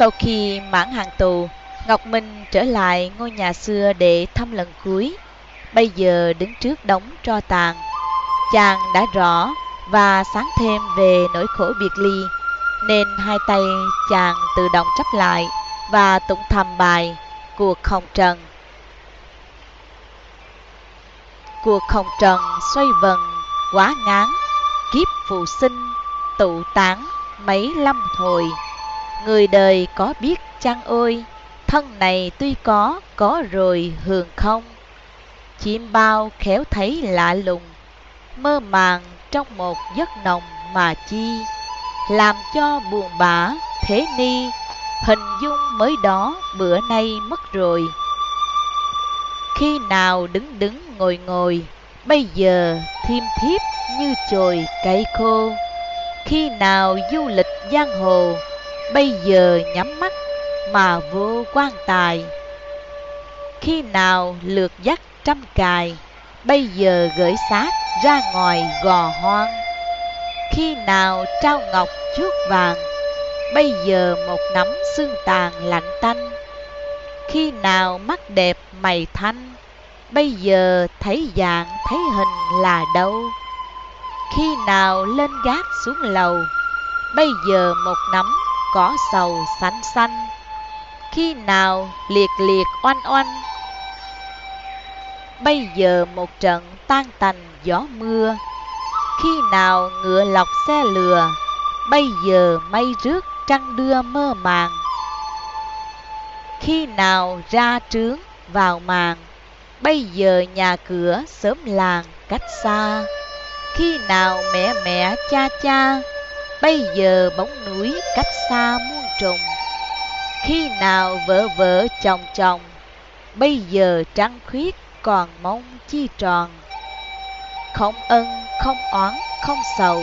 Sau khi mãn hàng tù, Ngọc Minh trở lại ngôi nhà xưa để thăm lần cuối. Bây giờ đứng trước đống tro tàn. Chàng đã rõ và sáng thêm về nỗi khổ biệt ly, nên hai tay chàng tự động chấp lại và tụng thầm bài Cuộc hồng trần. Cuộc hồng trần xoay vần, quá ngán, kiếp phụ sinh, tụ tán mấy lâm hồi. Người đời có biết chăng ôi, thân này tuy có, có rồi hường không. Chim bao khéo thấy lạ lùng, mơ màng trong một giấc nồng mà chi, làm cho buồn bã thế ni, hình dung mới đó bữa nay mất rồi. Khi nào đứng đứng ngồi ngồi, bây giờ thiêm thiếp như chồi cây khô. Khi nào du lịch giang hồ, bây giờ nhắm mắt mà vô quan tài. Khi nào lượt dắt trăm cài, bây giờ gửi xác ra ngoài gò hoang. Khi nào trao ngọc chuốt vàng, bây giờ một nắm xương tàn lạnh tanh. Khi nào mắt đẹp mày thanh, bây giờ thấy dạng thấy hình là đâu. Khi nào lên gác xuống lầu, bây giờ một nắm cỏ sầu xanh xanh. Khi nào liệt liệt oanh oanh, bây giờ một trận tan tành gió mưa. Khi nào ngựa lọc xe lừa, bây giờ mây rước trăng đưa mơ màng. Khi nào ra trướng vào màn, bây giờ nhà cửa sớm làng cách xa. Khi nào mẹ mẹ cha cha, bây giờ bóng núi cách xa muôn trùng. Khi nào vợ vợ chồng chồng, bây giờ trăng khuyết còn mong chi tròn. Không ân, không oán, không sầu,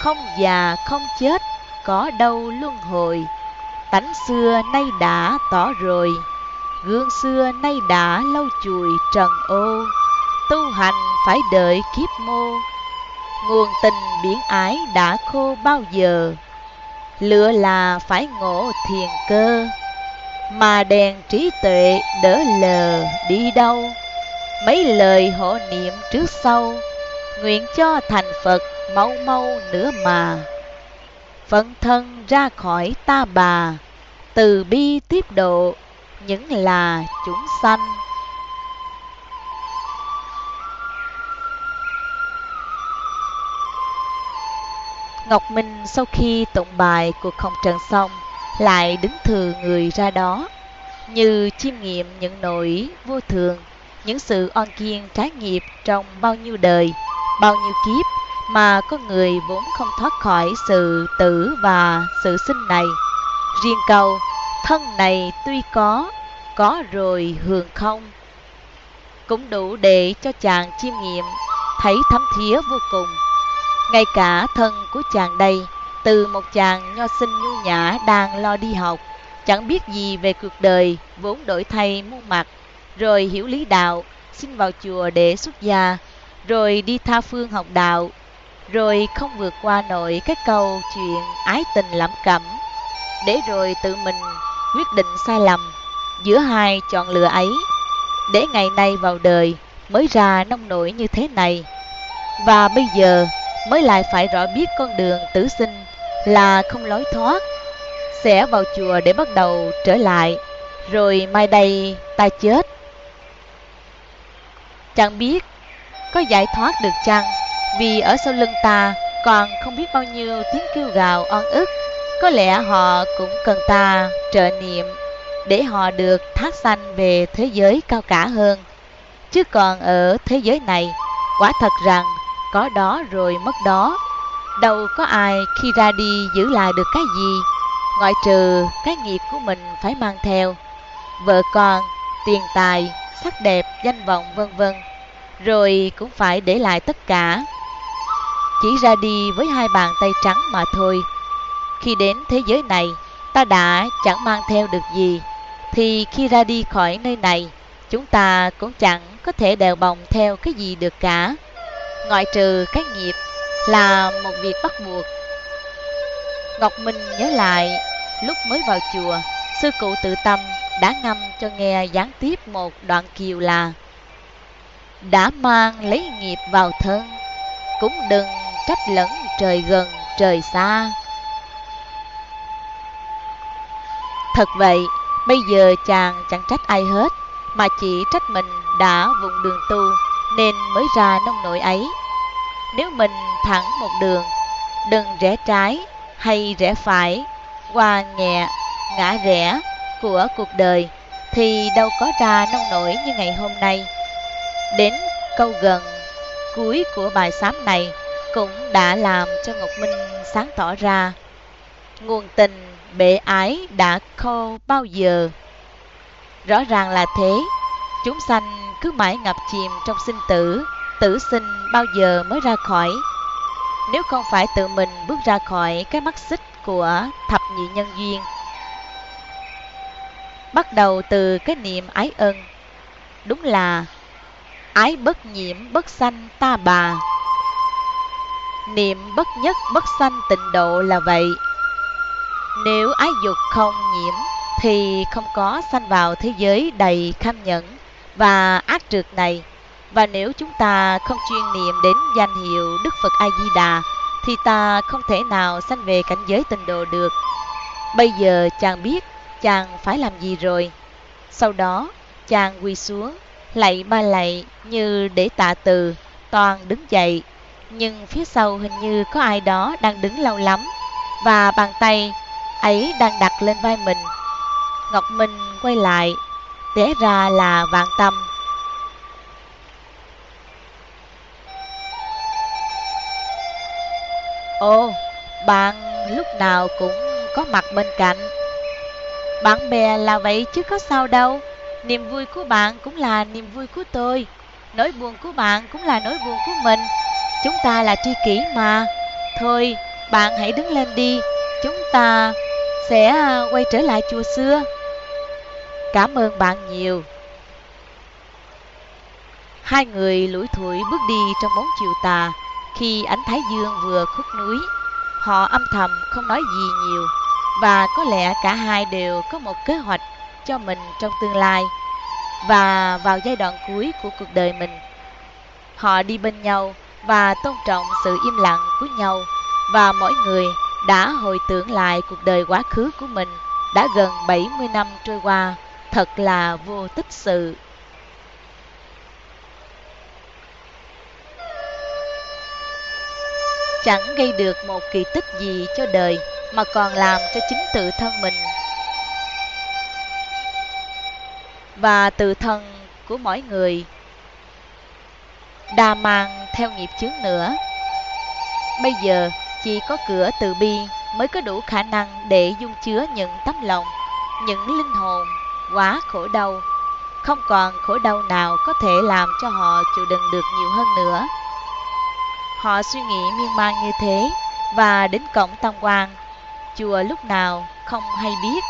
không già, không chết, có đâu luân hồi. Tánh xưa nay đã tỏ rồi, gương xưa nay đã lâu chùi trần ô. Tu hành phải đợi kiếp mô, nguồn tình biển ái đã khô bao giờ. Lựa là phải ngộ thiền cơ, mà đèn trí tuệ đỡ lờ đi đâu? Mấy lời hộ niệm trước sau nguyện cho thành phật mau mau nữa mà. Phận thân ra khỏi ta bà từ bi tiếp độ những là chúng sanh. Ngọc Minh sau khi tụng bài cuộc không trần xong lại đứng thừa người ra đó như chiêm nghiệm những nỗi vô thường những sự oan kiên trái nghiệp trong bao nhiêu đời, bao nhiêu kiếp mà con người vốn không thoát khỏi sự tử và sự sinh này. Riêng câu, thân này tuy có, có rồi hường không, cũng đủ để cho chàng chiêm nghiệm, thấy thấm thía vô cùng. Ngay cả thân của chàng đây, từ một chàng nho sinh nhu nhã đang lo đi học, chẳng biết gì về cuộc đời, vốn đổi thay muôn mặt, rồi hiểu lý đạo, xin vào chùa để xuất gia, rồi đi tha phương học đạo, rồi không vượt qua nổi cái câu chuyện ái tình lãm cẩm, để rồi tự mình quyết định sai lầm giữa hai chọn lựa ấy, để ngày nay vào đời mới ra nông nổi như thế này. Và bây giờ mới lại phải rõ biết con đường tử sinh là không lối thoát, sẽ vào chùa để bắt đầu trở lại, rồi mai đây ta chết. Chẳng biết có giải thoát được chăng? Vì ở sau lưng ta còn không biết bao nhiêu tiếng kêu gào oan ức. Có lẽ họ cũng cần ta trợ niệm Để họ được thác sanh về thế giới cao cả hơn. Chứ còn ở thế giới này Quả thật rằng có đó rồi mất đó Đâu có ai khi ra đi giữ lại được cái gì Ngoại trừ cái nghiệp của mình phải mang theo Vợ con, tiền tài, sắc đẹp, danh vọng vân vân, rồi cũng phải để lại tất cả. Chỉ ra đi với hai bàn tay trắng mà thôi. Khi đến thế giới này, ta đã chẳng mang theo được gì, thì khi ra đi khỏi nơi này, chúng ta cũng chẳng có thể đèo bồng theo cái gì được cả. Ngoại trừ cái nghiệp là một việc bắt buộc. Ngọc Minh nhớ lại lúc mới vào chùa, sư cụ tự tâm đã ngâm cho nghe gián tiếp một đoạn kiều là Đã mang lấy nghiệp vào thân, cũng đừng trách lẫn trời gần trời xa. Thật vậy, bây giờ chàng chẳng trách ai hết, mà chỉ trách mình đã vùng đường tu nên mới ra nông nổi ấy. Nếu mình thẳng một đường, đừng rẽ trái hay rẽ phải, qua nhẹ, ngã rẽ của cuộc đời, thì đâu có ra nông nổi như ngày hôm nay. Đến câu gần cuối của bài sám này cũng đã làm cho Ngọc Minh sáng tỏ ra nguồn tình bệ ái đã khô bao giờ. Rõ ràng là thế, chúng sanh cứ mãi ngập chìm trong sinh tử, tử sinh bao giờ mới ra khỏi. Nếu không phải tự mình bước ra khỏi cái mắt xích của thập nhị nhân duyên. Bắt đầu từ cái niệm ái ân, đúng là ái bất nhiễm bất sanh ta bà. Niệm bất nhất bất sanh tịnh độ là vậy. Nếu ái dục không nhiễm thì không có sanh vào thế giới đầy kham nhẫn và ác trượt này. Và nếu chúng ta không chuyên niệm đến danh hiệu Đức Phật A Di Đà thì ta không thể nào sanh về cảnh giới tịnh độ được. Bây giờ chàng biết chàng phải làm gì rồi. Sau đó chàng quỳ xuống, lạy ba lạy như để tạ từ, toàn đứng dậy. Nhưng phía sau hình như có ai đó đang đứng lâu lắm và bàn tay ấy đang đặt lên vai mình. Ngọc Minh quay lại, té ra là vạn tâm. Ồ, bạn lúc nào cũng có mặt bên cạnh. Bạn bè là vậy chứ có sao đâu. Niềm vui của bạn cũng là niềm vui của tôi. Nỗi buồn của bạn cũng là nỗi buồn của mình. Chúng ta là tri kỷ mà. Thôi, bạn hãy đứng lên đi. Chúng ta sẽ à, quay trở lại chùa xưa. Cảm ơn bạn nhiều. Hai người lủi thủi bước đi trong bóng chiều tà khi ánh thái dương vừa khuất núi. Họ âm thầm không nói gì nhiều và có lẽ cả hai đều có một kế hoạch cho mình trong tương lai và vào giai đoạn cuối của cuộc đời mình. Họ đi bên nhau và tôn trọng sự im lặng của nhau và mỗi người đã hồi tưởng lại cuộc đời quá khứ của mình đã gần 70 năm trôi qua, thật là vô tích sự. Chẳng gây được một kỳ tích gì cho đời mà còn làm cho chính tự thân mình và tự thân của mỗi người đa mang theo nghiệp chướng nữa. Bây giờ chỉ có cửa từ bi mới có đủ khả năng để dung chứa những tấm lòng, những linh hồn quá khổ đau. Không còn khổ đau nào có thể làm cho họ chịu đựng được nhiều hơn nữa. Họ suy nghĩ miên man như thế và đến cổng tam quan, chùa lúc nào không hay biết.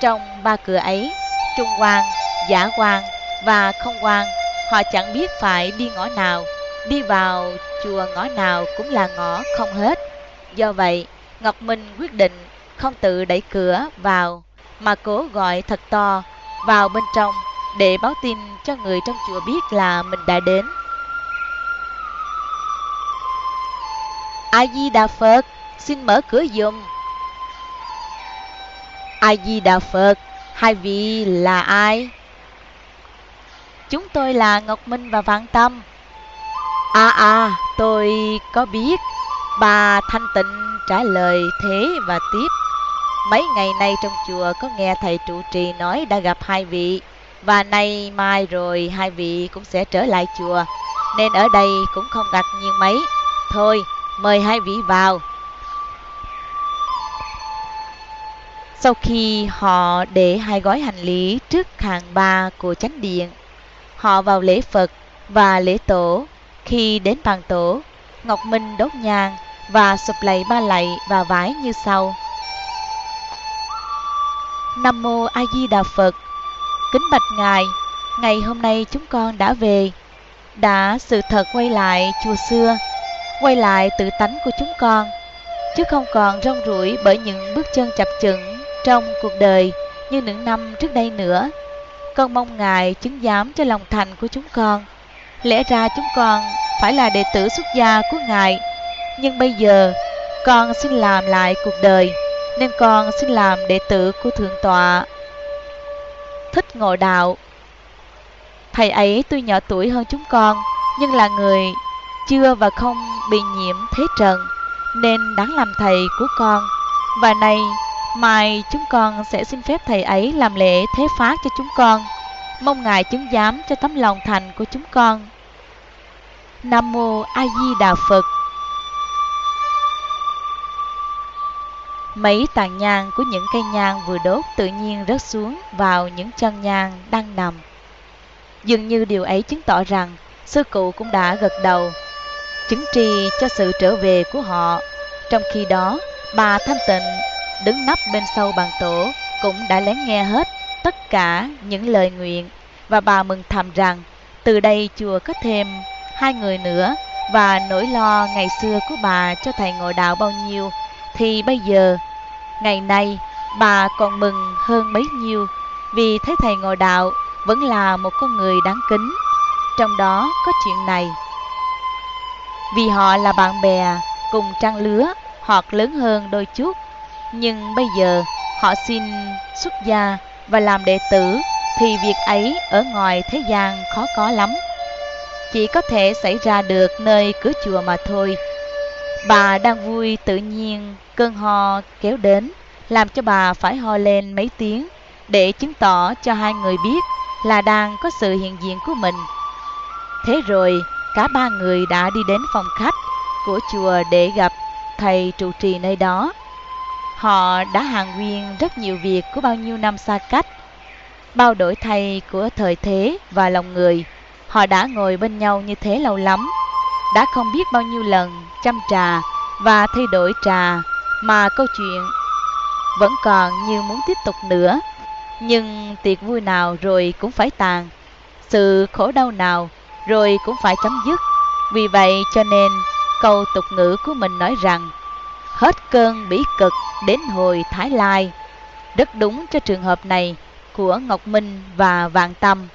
Trong ba cửa ấy, trung quan, giả quan và không quan, họ chẳng biết phải đi ngõ nào đi vào chùa ngõ nào cũng là ngõ không hết. Do vậy, Ngọc Minh quyết định không tự đẩy cửa vào, mà cố gọi thật to vào bên trong để báo tin cho người trong chùa biết là mình đã đến. A Di Đà Phật, xin mở cửa giùm. A Di Đà Phật, hai vị là ai? Chúng tôi là Ngọc Minh và Vạn Tâm. À à, tôi có biết. Bà Thanh Tịnh trả lời thế và tiếp. Mấy ngày nay trong chùa có nghe thầy trụ trì nói đã gặp hai vị. Và nay mai rồi hai vị cũng sẽ trở lại chùa. Nên ở đây cũng không ngạc nhiên mấy. Thôi, mời hai vị vào. Sau khi họ để hai gói hành lý trước hàng ba của chánh điện, họ vào lễ Phật và lễ tổ khi đến bàn tổ, Ngọc Minh đốt nhang và sụp lạy ba lạy và vái như sau. Nam Mô A Di Đà Phật Kính bạch Ngài, ngày hôm nay chúng con đã về, đã sự thật quay lại chùa xưa, quay lại tự tánh của chúng con. chứ không còn rong ruổi bởi những bước chân chập chững trong cuộc đời như những năm trước đây nữa. Con mong Ngài chứng giám cho lòng thành của chúng con. Lẽ ra chúng con phải là đệ tử xuất gia của Ngài, nhưng bây giờ con xin làm lại cuộc đời, nên con xin làm đệ tử của Thượng Tọa. Thích ngộ đạo Thầy ấy tuy nhỏ tuổi hơn chúng con, nhưng là người chưa và không bị nhiễm thế trần, nên đáng làm thầy của con. Và này, mai chúng con sẽ xin phép thầy ấy làm lễ thế phát cho chúng con. Mong Ngài chứng giám cho tấm lòng thành của chúng con. Nam Mô A Di Đà Phật Mấy tàn nhang của những cây nhang vừa đốt tự nhiên rớt xuống vào những chân nhang đang nằm. Dường như điều ấy chứng tỏ rằng sư cụ cũng đã gật đầu, chứng trì cho sự trở về của họ. Trong khi đó, bà Thanh Tịnh đứng nấp bên sau bàn tổ cũng đã lén nghe hết tất cả những lời nguyện và bà mừng thầm rằng từ đây chùa có thêm hai người nữa và nỗi lo ngày xưa của bà cho thầy ngồi đạo bao nhiêu thì bây giờ, ngày nay, bà còn mừng hơn mấy nhiêu, vì thấy thầy ngồi đạo vẫn là một con người đáng kính. Trong đó có chuyện này. Vì họ là bạn bè cùng trang lứa hoặc lớn hơn đôi chút, nhưng bây giờ họ xin xuất gia và làm đệ tử, thì việc ấy ở ngoài thế gian khó có lắm. Chỉ có thể xảy ra được nơi cửa chùa mà thôi bà đang vui, tự nhiên cơn ho kéo đến, làm cho bà phải ho lên mấy tiếng để chứng tỏ cho hai người biết là đang có sự hiện diện của mình. Thế rồi, cả ba người đã đi đến phòng khách của chùa để gặp thầy trụ trì nơi đó. Họ đã hàng nguyên rất nhiều việc của bao nhiêu năm xa cách. Bao đổi thay của thời thế và lòng người, họ đã ngồi bên nhau như thế lâu lắm đã không biết bao nhiêu lần chăm trà và thay đổi trà, mà câu chuyện vẫn còn như muốn tiếp tục nữa. Nhưng tiệc vui nào rồi cũng phải tàn, sự khổ đau nào rồi cũng phải chấm dứt. Vì vậy cho nên, câu tục ngữ của mình nói rằng, hết cơn bỉ cực đến hồi thái lai. Rất đúng cho trường hợp này của ngọc minh và vạn tâm.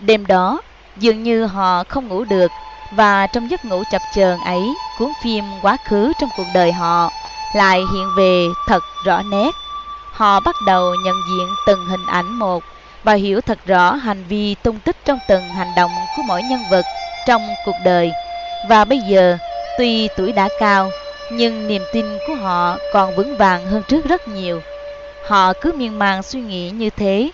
Đêm đó dường như họ không ngủ được, và trong giấc ngủ chập chờn ấy, cuốn phim quá khứ trong cuộc đời họ lại hiện về thật rõ nét. Họ bắt đầu nhận diện từng hình ảnh một và hiểu thật rõ hành vi tung tích trong từng hành động của mỗi nhân vật trong cuộc đời. Và bây giờ, tuy tuổi đã cao, nhưng niềm tin của họ còn vững vàng hơn trước rất nhiều. Họ cứ miên man suy nghĩ như thế,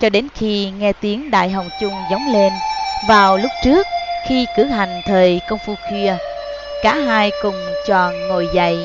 cho đến khi nghe tiếng đại hồng chung giống lên vào lúc trước, khi cử hành thời công phu khuya cả hai cùng tròn ngồi dậy.